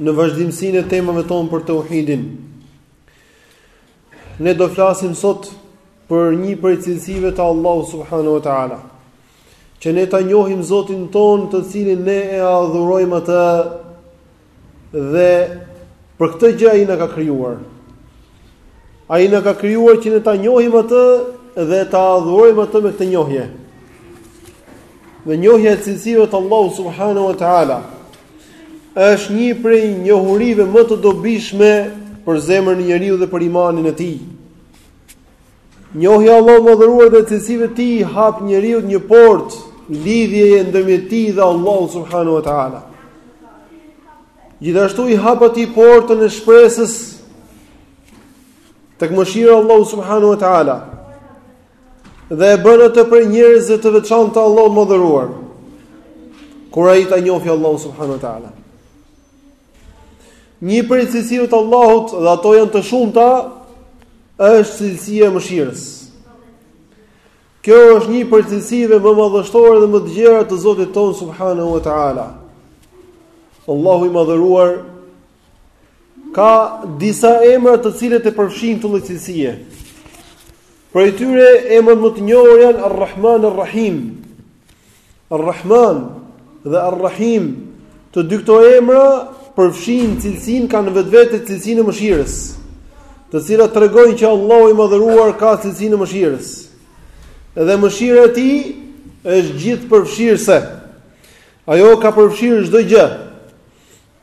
në vazhdimësinë e temave tona për teuhidin. Ne do flasim sot për një prej cilësive të Allahut subhanahu wa ta'ala. Që ne ta njohim zotin tonë të cilin ne e adhurojmë atë dhe për këtë gjë ai na ka krijuar. Ai na ka krijuar që ne ta njohim atë dhe ta adhurojmë atë me këtë njohje. Dhe njohja e cilësive të Allahu subhanu wa ta'ala. është një prej njohurive më të dobishme për zemrën e njeriut dhe për imanin e tij. Njohja e Allahut të madhëruar dhe cilësive të tij i hap njeriut një portë lidhjeje ndërmjet tij dhe Allahut subhanahu wa ta'ala. Gjithashtu i hap atij portën e shpresës tek mëshira e Allahut subhanahu wa ta'ala. Dhe e bën atë prej njerëzve të veçantë te Allahu i madhëruar. Kur ai ta njohë Allahun subhanahu teala. Një prej cilësive të Allahut dhe ato janë të shumta është cilësia e mëshirës. Kjo është një prej cilësive më madhështore dhe më të gjera të Zotit tonë subhanahu teala. Allahu i madhëruar Ka disa emra të cilët e përfshijnë këtë lloj cilësie. Prej tyre emrat më të njohur janë Ar-Rahman Ar-Rahim. Ar-Rahman dhe Ar-Rahim, të dy këto emra përfshijnë cilësinë kanë në vetvete cilësinë e mëshirës, të cilat tregojnë që Allahu i madhëruar ka cilësinë e mëshirës. Dhe mëshira e tij është gjithëpërfshirëse. Ajo ka përfshirë çdo gjë.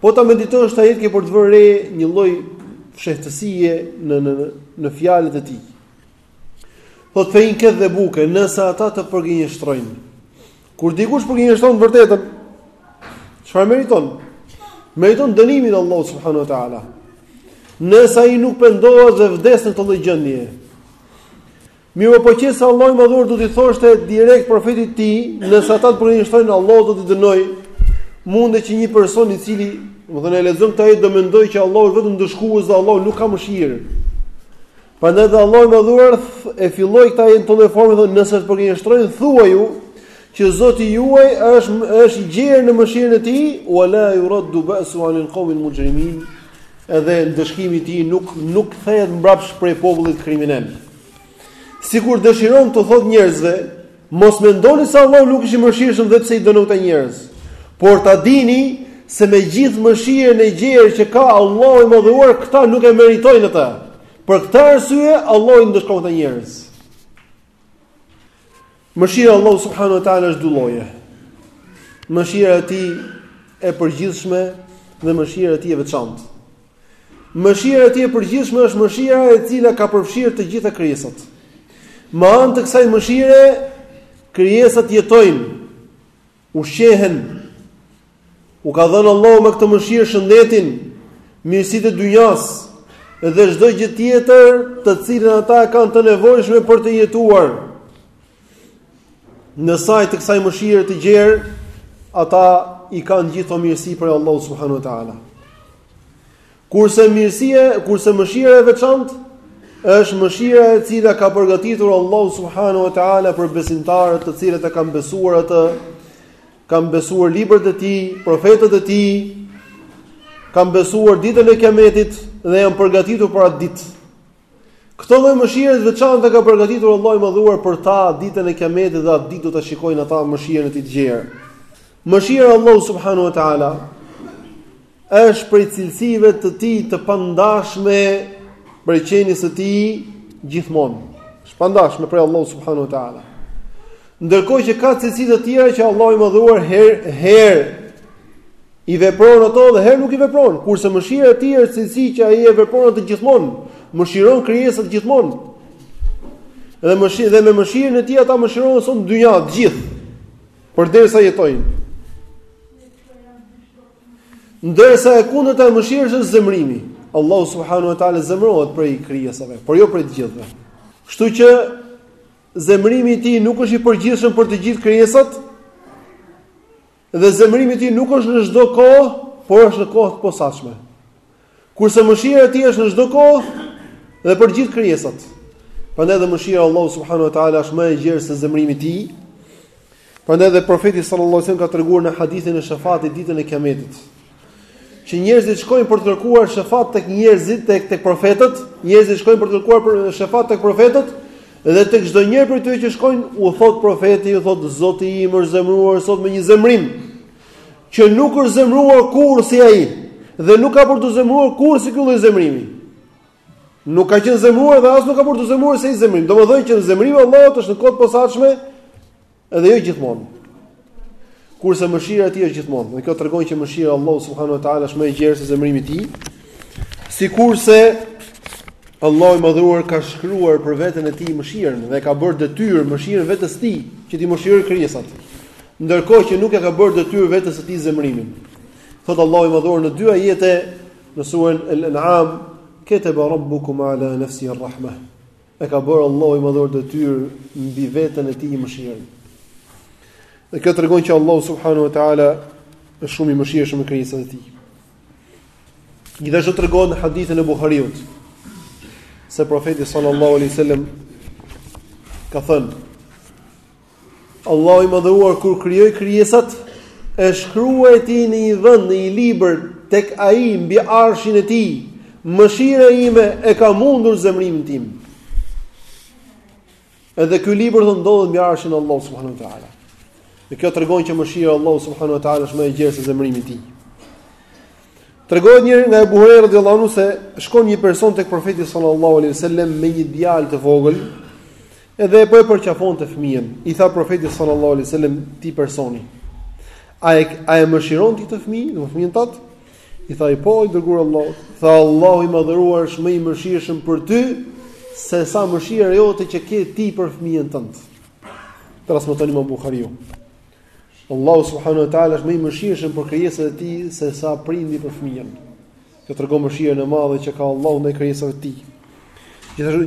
Po ta meditosh këtë ajet ke për të vënë re një lloj fshehtësie në në në fjalët e tij. Thotë fein kedhdhebuke, nëse ata të përgënjeshtrojnë. Kur dikush përgënjeshtron të vërtetën, çfarë meriton? Meriton dënimin e Allahut subhanahu teala. Nëse ai nuk pendohet dhe vdes në këtë lloj gjendje, Mirëpo po qe se Allahu i Madhëruar do t'i thoshte direkt profetit të tij, nëse ata të përgënjeshtrojnë Allahu do t'i dënojë, mundet që një person i cili, domethënë e lexon këtë ajet do mendojë që Allahu është vetëm ndëshkues dhe Allahu nuk ka mëshirë. Prandaj dhe Allahu i Madhëruar e filloi këtë ajet në këtë formë thotë nëse të përgënjeshtrojnë thuaju që Zoti juaj është është i gjerë në mëshirën e tij, wala yuraddu ba'su 'anil qawmil mujrimin. Edhe ndëshkimi i tij nuk nuk kthehet mbrapsht prej popullit kriminel. Sikur dëshiron t'u thotë njerëzve, mos mendoni se Allahu nuk është i mëshirshëm dhe pse i dënon këta njerëz. Por ta dini se me gjithë mëshirën e gjerë që ka Allahu i madhëruar, këta nuk e meritojnë atë. Për këtë arsye Allahu i ndëshkon këta njerëz. Mëshira e Allahut subhanahu wa taala është dy lloje. Mëshira e tij e përgjithshme dhe mëshira e tij e veçantë. Mëshira e Tij e përgjithshme është mëshira e cila ka përfshirë të gjitha krijesat. Me anë të kësaj mëshire, krijesat jetojnë, ushqehen. U ka dhënë Allahu me këtë mëshirë shëndetin, mirësitë e dynjas dhe çdo gjë tjetër të cilën ata e kanë të nevojshme për të jetuar. Në sajë të kësaj mëshire të gjerë, ata i kanë gjithë këto mirësi prej Allahut subhanahu wa ta'ala. Kurse mirësia, kurse mëshira e veçantë është mëshira të cilën ka përgatitur Allahu subhanahu wa taala për besimtarët, të cilët e kanë besuar atë, kanë besuar librat e tij, profetët e tij, kanë besuar ditën e Kiametit dhe janë përgatitur për atë ditë. Këtë lloj mëshire të veçantë e ka përgatitur Allahu i Madhëruar për ta ditën e Kiametit dhe atë ditë do ta shikojnë ata mëshirën e tij të gjerë. Mëshira e Allahut subhanahu wa taala është prej cilësive të tij të pandashme prej qenies së tij gjithmonë. Është e pandashme prej Allahut subhanahu wa taala. Ndërkohë që ka cilësi të tjera që Allahu i Madhëruar herë herë I vepron ato dhe herë nuk i vepron, kurse mëshira e tij është cilësi që ai e vepron atë gjithmonë, mëshiron krijesat gjithmonë. Dhe mëshirë dhe me mëshirën e tij ata mëshirohen sot në dynja të gjithë, përderisa jetojnë. Ndërsa e kundërta e mëshirës është zemrimi. Allahu subhanahu wa taala zemërohet prej krijesave, por jo prej të gjithëve. Kështu që zemërimi i tij nuk është i përgjithshëm për të gjithë krijesat, Dhe zemërimi i tij nuk është në çdo kohë, por është në kohë të posaçme. Kurse mëshira e tij është në çdo kohë dhe për gjithë krijesat. Prandaj dhe mëshira e Allahut subhanahu wa taala është më e gjerë se zemërimi i tij. Prandaj dhe profeti sallallahu alajhi wasallam ka treguar në hadithin e shefatit ditën e Kiametit. që njerëzit shkojnë për të kërkuar shefat tek njerëzit tek tek profetët, njerëzit shkojnë për të kërkuar shefat tek profetët dhe tek çdo njeri prej tyre që shkojnë u thotë profeti, u thotë Zoti im është zemëruar sot me një zemrim që nuk është zemëruar kurrë si ai dhe nuk ka për t'u zemëruar kurrë si ky lloj zemrimi. Nuk ka qenë zemëruar dhe as nuk ka për t'u zemëruar si ai zemrim. Domethënë që zemrimi i Allahut është në kohë të posaçme Edhe jo gjithmonë. Kurse mëshira e tij është gjithmonë. Dhe kjo tregon që mëshira e Allahut subhanuhu teala është më e gjerë se zemërimi i tij. Sikurse Allahu i madhëruar ka shkruar për veten e tij mëshirën dhe e ka bërë detyrë mëshirën vetes tij që t'i mëshirojë krijesat. Ndërkohë që nuk e ka bërë detyrë vetes së tij zemërimin. Thotë Allahu i madhëruar në dy ajete në surën Al-An'am, "Kataba rabbukum ala nafsihi ar-rahmah." E ka bërë Allahu i Madhëruar detyrë mbi veten e tij mëshirën. Dhe kjo tregon që Allahu subhanahu wa taala është shumë i mëshirshëm me krijesat e tij. Gjithashtu tregohet në hadithin e Buhariut se profeti sallallahu alaihi wasallam ka thënë Allahu i Madhëruar, kur krijoi krijesat, e shkruajti në një vend në një libër tek ai mbi arshin e tij, mëshira ime e ka mundur zemrimin tim. Edhe ky libër thonë ndodhet mbi arshin e Allahut subhanuhu teala. Dhe kjo tregon që mëshira e Allahut subhanuhu teala është më e gjerë se zemrimi i tij. Tregohet një herë nga Abu Huraira radhiyallahu anhu se shkon një person tek profeti sallallahu alaihi wasallam me një djalë të vogël, edhe po e përqafonte fëmijën. I tha profeti sallallahu alaihi wasallam atij personi, a e a e mëshiron ti këtë fëmijë, e do fëmijën tat? I tha ai po i dërguar i Allahut. Tha Allahu i madhëruar është më i mëshirshëm për ty se sa mëshira jote që ke ti për fëmijën tënd. Transmeton Imam Buhariu. Allahu subhanahu wa taala është më i mëshirshëm për krijesat e tij se sa prindi për fëmijën. Kjo tregon mëshirën e madhe që ka Allahu ndaj krijesave të tij.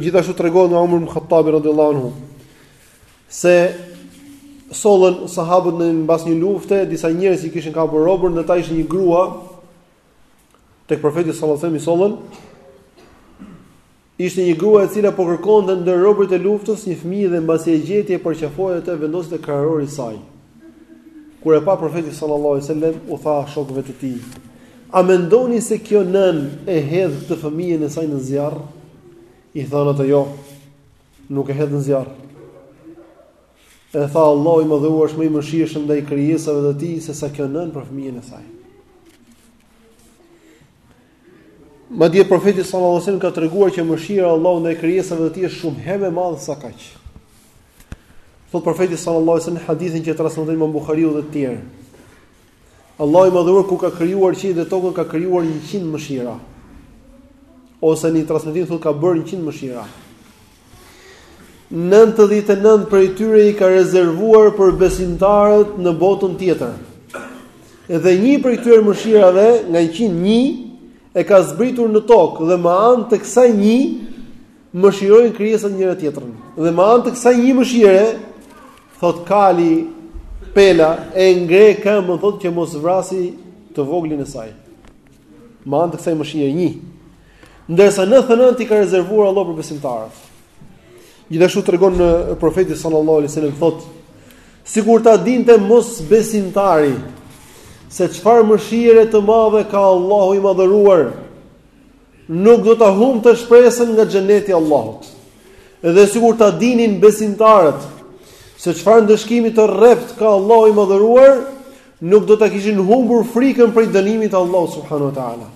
Gjithashtu tregohet nga Umar ibn Khattab radhiyallahu anhu se sollën sahabët mbas një lufte, disa njerëz që i kishin kapur robër, ndër ta ishte një grua tek profeti sallallahu alaihi wasallam i sollën Ishte një grua e cila po kërkonte ndër robërit e luftës një fëmijë dhe mbasi e gjeti e përqafoi atë, e vendosi te krahërori i saj. Kur e pa profeti sallallahu alajhi wasallam u tha shokëve të tij: "A mendoni se kjo nënë e hedh këtë fëmijën e saj në zjarr?" I thanë ata: "Jo. Nuk e hedh në zjarr." E tha Allahu i madhëruar është më i mëshirshëm ndaj krijesave të tij se sa kjo nënë për fëmijën e saj. Madje profeti sallallahu alajhi wasallam ka treguar që mëshira e Allahut ndaj krijesave të tij është shumë herë më e madhe sa kaq. Thotë profeti sallallahu alajhi wasallam në hadithin që e transmeton Imam Buhariu dhe të tjerë. Allahu i madhëruar kur ka krijuar qiejt dhe tokën ka krijuar 100 mëshira. Ose në një transmetim thotë ka bërë 100 mëshira. Nëntëdhjetë e nëntë prej tyre i ka rezervuar për besimtarët në botën tjetër. Edhe një prej këtyre mëshirave, nga 101, e ka zbritur në tokë dhe me anë të kësaj një mëshirojnë krijesat njëra tjetrën. Dhe me anë të kësaj një mëshire, thotë kali pela e ngre këmbën thotë që mos vrasi të voglin e saj. Me anë të kësaj mëshire një. Ndërsa 99 i ka rezervuar Allah për besimtarët. Gjithashtu tregon profeti sallallahu alai sallam thotë sikur ta dinte mosbesimtari se çfarë mëshire të madhe ka Allahu i madhëruar Nuk do ta humbte shpresën nga xheneti i Allahut Edhe sikur ta dinin besimtarët se çfarë ndëshkimi të rreptë ka Allahu i madhëruar Nuk do ta kishin humbur frikën prej dënimit të Allahut subhanu wa ta'ala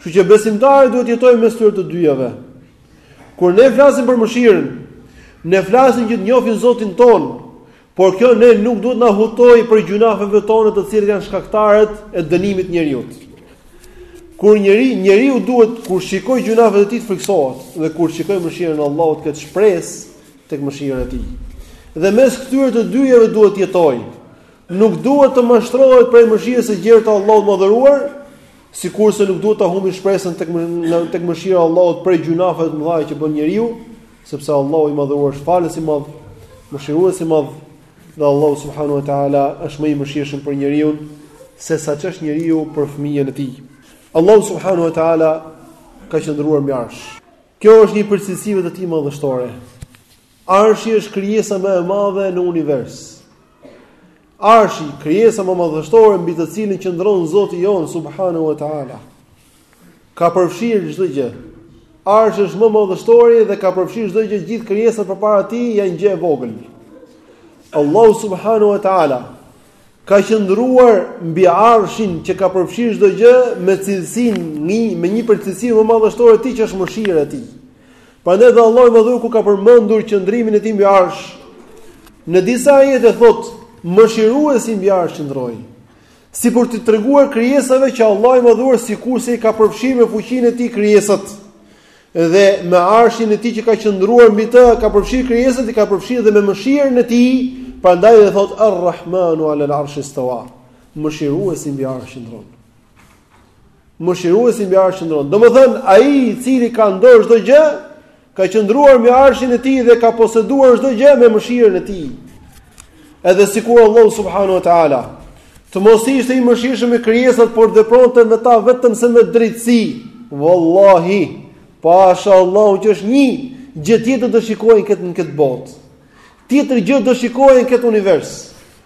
Kështu që besimtari duhet të jetojë mes këtyre të dyjave. Kur ne flasim për mëshirën, ne flasim që të njohim Zotin tonë, por kjo ne nuk duhet t'na hutojë prej gjynafeve tona të cilat janë shkaktarët e dënimit të njeriut. Kur njeri, njeriu duhet kur shikon gjynafet e tij të friksohet dhe kur shikon mëshirën e Allahut të ketë shpresë tek mëshira e tij. Dhe mes këtyre të dyjave duhet të jetojë. Nuk duhet të mashtrohet prej mëshirës së gjerë të Allahut të madhëruar, Sikurse nuk duhet ta humbi shpresën tek tek mëshira e Allahut prej gjynafeve të mëdha që bën njeriu, sepse Allahu i madhëruar është falës i madh, mëshirues i madh, dhe Allahu subhanahu wa taala është më i mëshirshëm për njeriun se sa ç'është njeriu për fëmijën e tij. Allahu subhanahu wa taala ka qëndruar mbi arsh. Kjo është një prej cilësive të tij madhështore. Arshi është krijesa më e madhe në univers. Arshi, krijesa më madhështore mbi të cilën qëndron Zoti ynë subhanahu wa taala. Ka përfshirë çdo gjë. Arshi është më madhështori dhe ka përfshirë çdo gjë, gjithë krijesat përpara tij janë gjë e vogël. Allahu subhanahu wa taala ka qëndruar mbi arshin që ka përfshirë çdo gjë me cilësinë një me një prej cilësive madhështore të tij që është mëshira e tij. Prandaj dhe Allahu i Madhëruar ku ka përmendur qëndrimin e tij mbi Arsh, në disa ajete thotë, "Mëshiruesi mbi Arsh qëndroi." Si për t'i treguar krijesave që Allahu i Madhëruar sikurse i ka përfshirë me fuqinë e tij krijesat dhe me arshin e tij që ka qëndruar mbi të, ka përfshirë krijesat, i ka përfshirë dhe me mëshirën e tij, prandaj dhe thotë Ar-Rahmanu 'ala al-'arshi istawa. Mëshiruesi mbi Arsh qëndron. Mëshiruesi mbi arsh qëndron. Domethën ai i cili ka në dorë çdo gjë, ka qëndruar mbi arshin e tij dhe ka poseduar çdo gjë me mëshirën e tij. Edhe sikur Allahu subhanahu wa taala të mos ishte i mëshirshëm me krijesat, por vepronte me ta vetëm se me drejtësi. Wallahi, pasha Allahun që është një gjë tjetër do shikonim këtë në këtë botë. Tjetër gjë do shikonim këtë univers.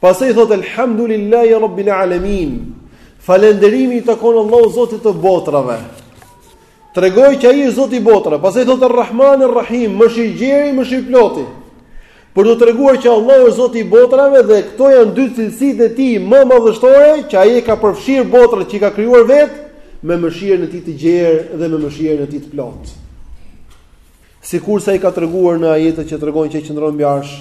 Pastaj thotë elhamdulillahi rabbil alamin. Falënderimi i takon Allahut Zotit të botrave. Tregoi që ai është Zoti i botrave. Pastaj thotë Arrahman Arrahim, mëshirëgjeri, mëshirëploti. Për të treguar që Allahu është Zoti i botrave dhe këto janë dy cilësitë e tij më madhështore që ai i ka përfshirë botrat që i ka krijuar vetë me mëshirën e tij të gjerë dhe me mëshirën e tij të plotë. Sikurse ai ka treguar në ajetet që tregojnë që qëndron mbi arsh,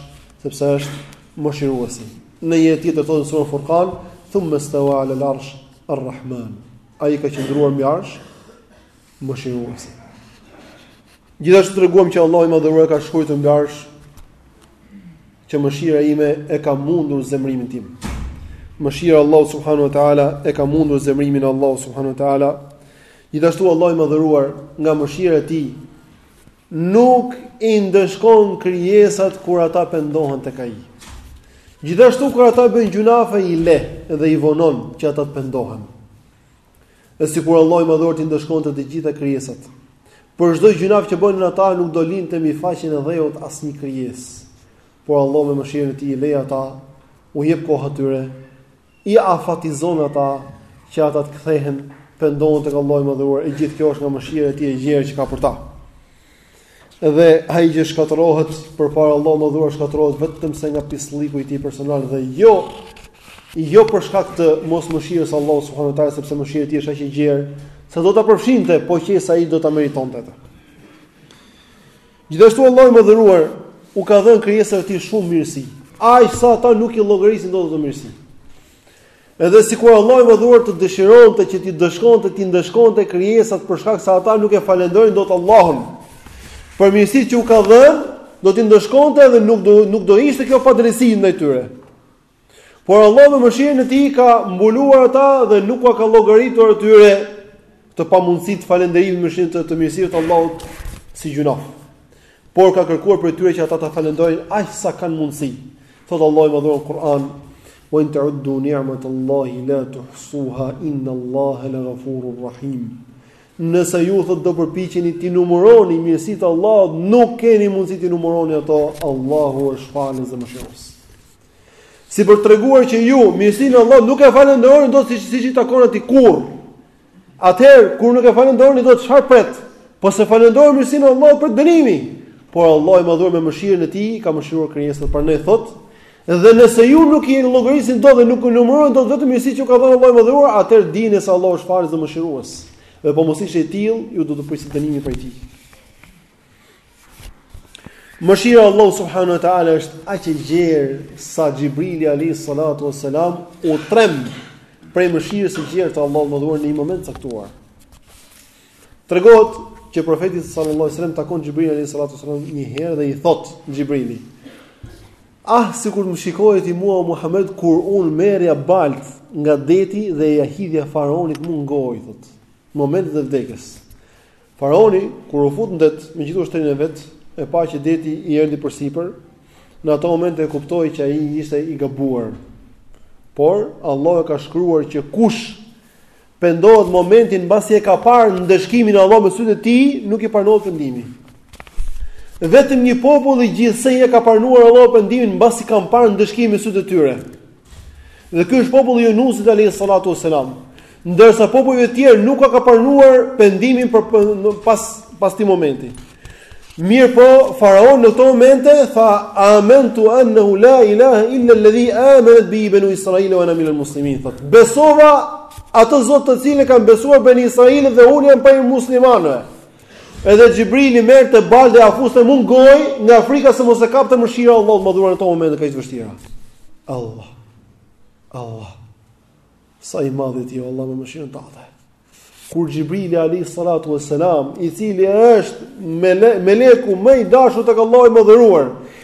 sepse është mëshiruesi. Në një tjetër thotë sura Furqan, "Thumma stawa 'ala al-'arsh ar-Rahman." Ai ka qëndruar mbi arsh, mëshiruesi. Gjithashtu treguam që Allahu i Madhëruar ka shkruar mbi arsh që mëshira ime e ka mundur zemërimin tim. Mëshira e Allahut subhanahu wa taala e ka mundur zemërimin e Allahut subhanahu wa taala. Gjithashtu Allahu i Madhëruar nga mëshira e tij Nuk i ndëshkon krijesat kur ata pendohen tek Ai. Gjithashtu kur ata bëjnë gjynafe i le dhe i vonon që ata të pendohen. E sikur Allahu i Madhëruar t'i ndëshkonte të gjitha krijesat. Për çdo gjynaf që bënin ata nuk do linte mbi faqen e dheut asnjë krijesë. Por Allahu me mëshirën e Tij i le ata, u jep kohë atyre I afatizon ata që ata të kthehen, pendohen tek Allahu i Madhëruar, e gjithë kjo është nga mëshira e Tij e gjerë që ka për ta. Dhe ai që shkatërrohet përpara Allahut të Madhëruar shkatërrohet vetëm se nga pislliku i tij personal dhe jo jo për shkak të mosmëshirës së Allahut subhanahu ua teala, sepse mëshira e Tij është aq e gjerë, sa do ta përfshinte, po qe se ai do ta meritonte atë. Gjithashtu Allahu i Madhëruar u ka dhënë krijesave të tij shumë mirësi, aq sa ata nuk i llogarisin dot ato mirësi. Edhe sikur Allahu i Madhëruar të dëshironte që t'i ndëshkonte, t'i ndëshkonte krijesat për shkak se ata nuk e falënderojnë dot Allahun. Për mirësitë që u ka dhënë, do t'i ndëshkonte dhe nuk do nuk do ishte kjo padrejtësi ndaj tyre. Por Allahu me mëshirën e tij i ka mbuluar ata dhe nuk ua ka llogaritur atyre këto pamundësi të falënderimit me mëshirën të, të mirësive të Allahut si gjynaf. Por ka kërkuar prej tyre që ata ta falënderojnë aq sa kanë mundësi. Thotë Allahu i Madhëruar në Kur'an, "Wa in ta'uddu ni'matallahi la tuhsuha inna Allaha la ghafurur rahim." Nëse ju thotë do përpiqeni t'i numëroni mirësitë e Allahut, nuk keni mundësi t'i numëroni ato. Allahu është falës dhe mëshirues. Si për të treguar që ju mirësinë e Allahut nuk e falënderoni dot siç i takon atij kurr. Atëherë kur nuk e falënderoni dot çfarë pret? Po se falënderoni mirësinë e Allahut pret dënimi. Por Allah i madhëruar me mëshirën e tij ka mëshiruar krijesat. Prandaj thot, dhe nëse ju nuk i llogarisni dot dhe nuk i numëroni dot vetëm mirësitë që u ka dhënë Allahu i madhëruar, atëherë dini se Allahu është falës dhe mëshirues. Dhe po të mos ishte i tillë, ju do të prisni dënimin prej tij. Mëshira e Allahut subhanahu wa taala është aq e gjerë sa Xhibrili alayhi salatu wassalam u tremb prej mëshirës së gjerë të Allahut të madhëruar në një moment të caktuar. Tregohet që profeti sallallahu alaihi wasallam takon Xhibrilin alayhi salatu wassalam një herë dhe i thot Xhibrili: "Ah, sikur të më shikoje ti mua Muhammed kur un merrja balt nga deti dhe ja hidhja faraonit mu në goj thot. Në momentet e vdekjes. Faraoni kur u fut në det me gjithë ushtrinë e vet, e pa që deti i erdhi përsipër, në ato momente e kuptoi që ai ishte i gabuar. Por Allahu e ka shkruar që kush pendohet momentin mbasi e ka parë ndëshkimin e Allahut me sytë e tij, nuk i pranohet pendimi. Vetëm një populli gjithsej ia ka pranuar Allahu pendimin mbasi kanë parë ndëshkimin me sytë e tyre. Dhe ky është populli i Yunusit alayhi salatu wasalam. Ndërsa popujve të tjerë nuk ua ka pranuar pendimin pas pas atij momenti. Mirëpo, faraoni në këto momente tha amantu annahu la ilaha illa alladhi amanat bi banu israila wa ana minal muslimin. Thot, besova atë Zot të cilin e kanë besuar bani Israilët dhe unë jam prej muslimanëve. Edhe Xhibrili merrte baltë dhe ia fuste mu në gojë nga frika se mos e kapte mëshira e Allahut të madhëruar në ato momente kaq të vështira. Allah. Allah. Sa i madh je ti o Allah me mëshirën tënde. Kur Xhibrili alayhi salatu vesselam, i cili është meleku më i dashur tek Allahu i madhëruar,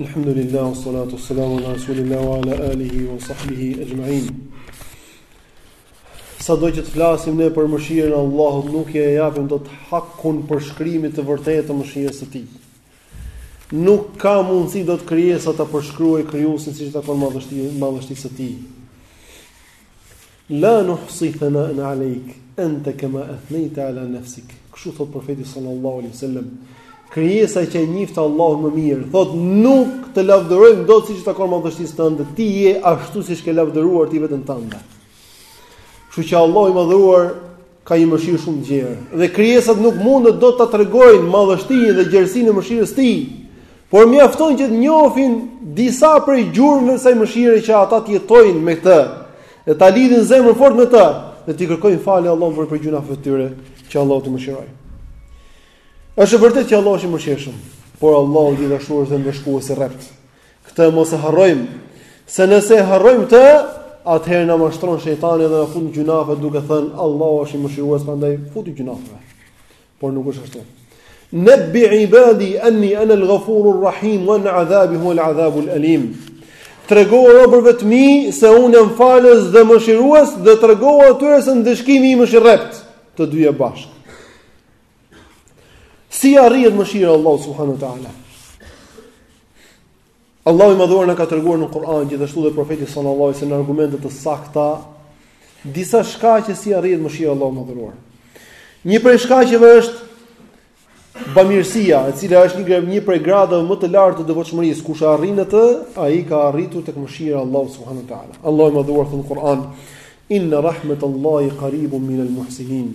Alhamdulillah, salatu, salamu, ala rasulillah, ala alihi, wa sahbihi, exhmain. Sado që të flasim ne për mëshirën e Allahut, nuk ia japim dot hakun përshkrimit të vërtetë të mëshirës së tij. Nuk ka mundësi dot krijesa ta përshkruaj krijuesin siç i takon madhështisë së tij. La nuhsi thana'an 'alejk, ente kema athnejte 'ala nefsik. Kështu thot profeti sallallahu alaihi wasallam, krijesa që e njihte Allahun më mirë, thot nuk të lavdërojmë dot siç i takon madhështisë tënde, ti je ashtu siç e ke lavdëruar ti veten tënde. Kështu që Allahu i madhëruar Ka një mëshirë shumë të gjerë, dhe krijesat nuk mundet dot ta tregojnë madhështinë dhe gjerësinë e mëshirës së Tij. Por mjafton që të njofin disa prej gjurmëve të saj mëshire që ata të jetojnë me të, dhe ta lidhin zemrën fort me të, dhe t'i kërkojnë falje Allahut për për gjynafet e tyre, që Allahu t'i mëshirojë. Është e vërtetë që Allahu është i mëshirshëm, por Allahu gjithashtu është dhe ndëshkues i rreptë. Këtë mos e harrojmë, se nëse e harrojmë këtë, atëherë na mashtron shejtani dhe na fut në gjynafe duke thënë Allahu është i mëshirues, prandaj futju gjynafeve. Por nuk është ashtu. Nabi ibadi anni ana al-ghafurur rahim wa anna azabi huwa al-azabu al-alim. Trego robërve të mi se unë jam falës dhe mëshirues dhe trego atyre se ndëshkimi im është i rreptë, të dyja bashkë. Si arrihet mëshira e Allahut subhanahu wa taala? Allahu i madhëruar na ka treguar në Kur'an gjithashtu dhe profeti sallallahu alajhi wasallam në argumente të sakta disa shkaqe si arrihet mëshira e Allahut të madhëruar. Një prej shkaqeve është bamirësia, e cila është një një prej gradave më të larta të devotshmërisë, kush e arrin atë, ai ka arritur tek mëshira e Allahut subhanahu wa taala. Allahu i madhëruar thotë në Kur'an, "Inna rahmatallahi qaribun minal muhsinin."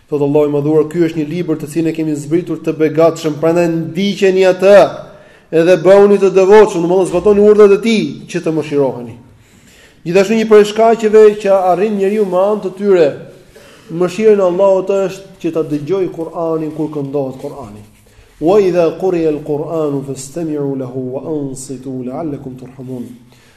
Thotë Allahu i Madhëruar, ky është një libër të cilin e kemi zbritur të begatshëm, prandaj ndiqeni atë. Edhe bëhuni të devotshëm, domosdo zbatoni urdhrat e tij që të mëshiroheni. Gjithashtu një prej shkaqeve që arrin njeriu me anë të tyre mëshirën e Allahut është që ta dëgjojë Kur'anin kur këndohet Kur'ani. Wa idha quri'a al-Qur'anu fastami'u lahu wa ansitu la'allakum turhamun.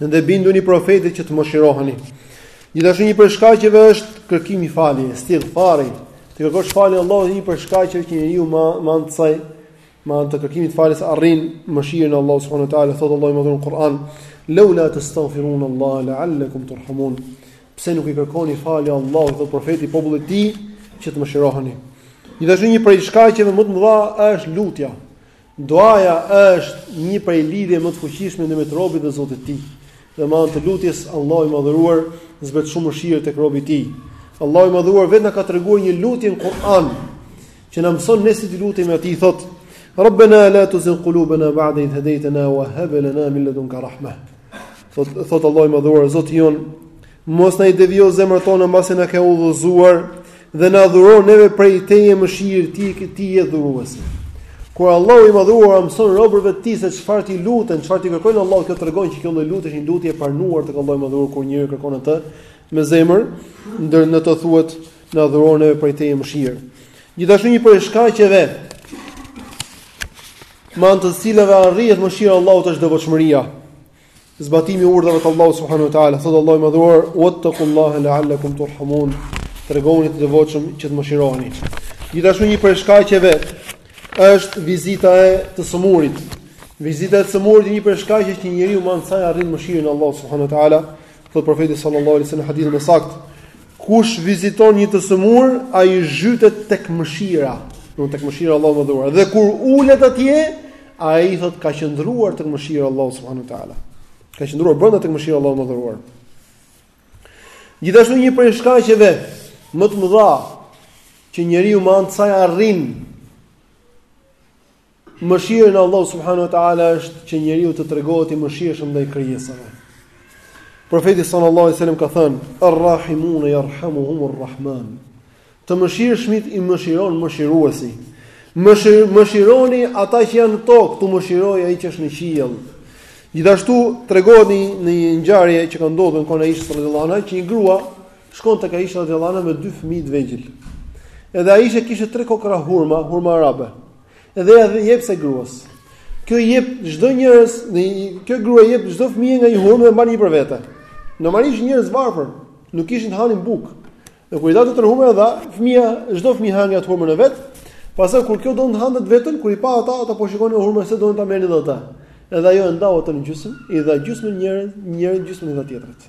Dhe binduni profetit që të mëshiroheni. Gjithashtu një prej shkaqeve është kërkimi i faljes, istighfari. Të kërkosh falje Allahut një prej shkaqeve që njeriu me me anë saj, me anë të kërkimit të faljes arrin mëshirën e Allahut subhanahu teala, thotë Allahu i madhëruar në Kur'an, "Laula tastaghfirun Allah la'allakum turhamun." Pse nuk i kërkoni falje Allahut tha profeti popullit të tij që të mëshiroheni. Gjithashtu një prej shkaqeve më të mëdha është lutja. Duaja është një prej lidhjeve më të fuqishme ndërmjet robit dhe Zotit të tij. Dhe me anë të lutjes Allahu i madhëruar zbret shumë mëshirë tek robi i tij. Allahu i madhëruar vetë na ka treguar një lutje në Kur'an që na mëson ne si të lutemi atij thotë Rabbena la tuzigh qulubana ba'da idh hadaytana wa hab lana min ladunka rahmah. Thotë thotë Allahu i madhëruar Zoti jonë, mos na i devijo zemrat tona mbasi na ke udhëzuar dhe na dhuro neve prej teje mëshirë ti ke ti je dhuruesi. Kur Allahu i madhëruar u mëson robërve të tij se çfarë t'i luten, çfarë t'i kërkojnë Allahut, kjo tregon që kjo lloj lutje është një lutje e pranuar tek Allahu i madhëruar kur njeriu kërkon atë me zemër, dhe në të thuhet na dhuro neve prej teje mëshirë. Gjithashtu një prej shkaqeve me anë të të cilave arrihet mëshira e Allahut është devotshmëria, zbatimi i urdhrave të Allahut subhanuhu teala, thotë Allahu i madhuar, "Wattaqullaha la'allakum turhamun", tregohuni të devotshëm që të mëshiroheni. Gjithashtu një prej shkaqeve është vizita e të sëmurit. Vizita e të sëmurit një prej shkaqeve që njeriu mund të arrijë mëshirën e Allahut subhanuhu teala, thotë profeti sallallahu alaihi wasallam në hadithin e saktë, Kush viziton një të sëmurë, ai zhytet tek mëshira, do të thotë tek mëshira e Allahut të madhëruar. Dhe kur ulet atje, ai thotë ka qëndruar tek mëshira e Allahut subhanahu wa taala. Ka qëndruar brenda tek mëshira e Allahut të madhëruar. Gjithashtu një prej shkaqeve më të mëdha që njeriu me anë të saj arrin Mëshirën e Allahut subhanahu wa taala është që njeriu të tregohet i mëshirshëm ndaj krijesave. Profeti sallallahu alaihi wasallam ka thënë: "Ar-rahimun yarhamuhumur rahman." Të mëshirshmit i mëshiron mëshiruesi. Mëshironi ata që janë në tokë, t'ju mëshirojë ai që është në qiell. Gjithashtu tregohet në një ngjarje që ka ndodhur në kohën e Aishës radhiyallahu anha që një grua Shkon tek Aisha radhiyallahu anha me dy fëmijë të vegjël. Edhe Aisha kishte tre kokrra hurma, hurma arabe. Edhe ia jep kësaj gruas. Kjo i jep çdo njërit, kjo grua i jep çdo fëmijë nga një hurmë dhe mban një për vete. Normalisht njerëz të varfër nuk kishin të hanin bukë. Dhe kur i dha të tërë hurmën dha, fëmia, çdo fëmijë hanë atë hurmën e vet. Pastaj kur kjo donte ta hante të vetën, kur i pa ata, ata po shikonin hurmën se donin ta merrnin edhe ata. Edhe ajo e ndau atë në gjysmë, i dha gjysmën njërit, njërit, gjysmën ia dha tjetrit.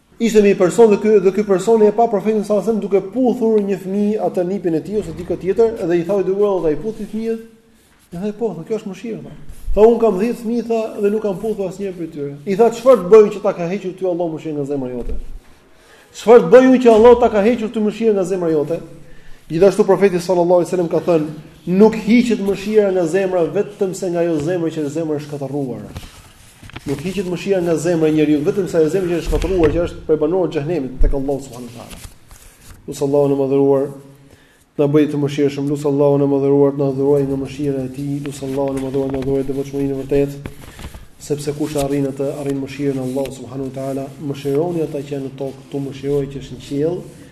Ishte me një person dhe ky dhe ky personi e pa profetin sallallahu alajhi wasallam duke puthur një fëmijë atë nipin e tij ose dikë tjetër dhe i tha i dërguar i Allahut a i puthni fëmijët. I tha po, kjo është mëshirë. Tha. Po un kam 10 fëmijë tha dhe nuk kam puthur asnjërin prej tyre. I tha çfarë të bëj që ta ka hequr ty Allahu mëshirën nga zemra jote? Çfarë të bëj un që Allahu ta ka hequr ty mëshirën nga zemra jote? Gjithashtu profeti sallallahu alajhi wasallam ka thënë, nuk hiqet mëshira nga zemra vetëm se nga ajo zemër që është zemër e shkatërruar. Nuk hiqet mëshira nga zemra e njeriut, vetëm se ajo zemra që është shkatërruar, që është prej banorëve të xhehenemit tek Allahu subhanahu wa taala. Lus Allahun e madhëruar të na bëjë të mëshirshëm, lus Allahun e madhëruar të na dhurojë nga mëshira e tij, lus Allahun e madhëruar të na dhurojë devotshmërinë e vërtetë, sepse kush arrin atë, arrin mëshirën e Allahut subhanahu wa taala. Mëshironi ata që janë në tokë, t'ju mëshirojë ai që është në qiell,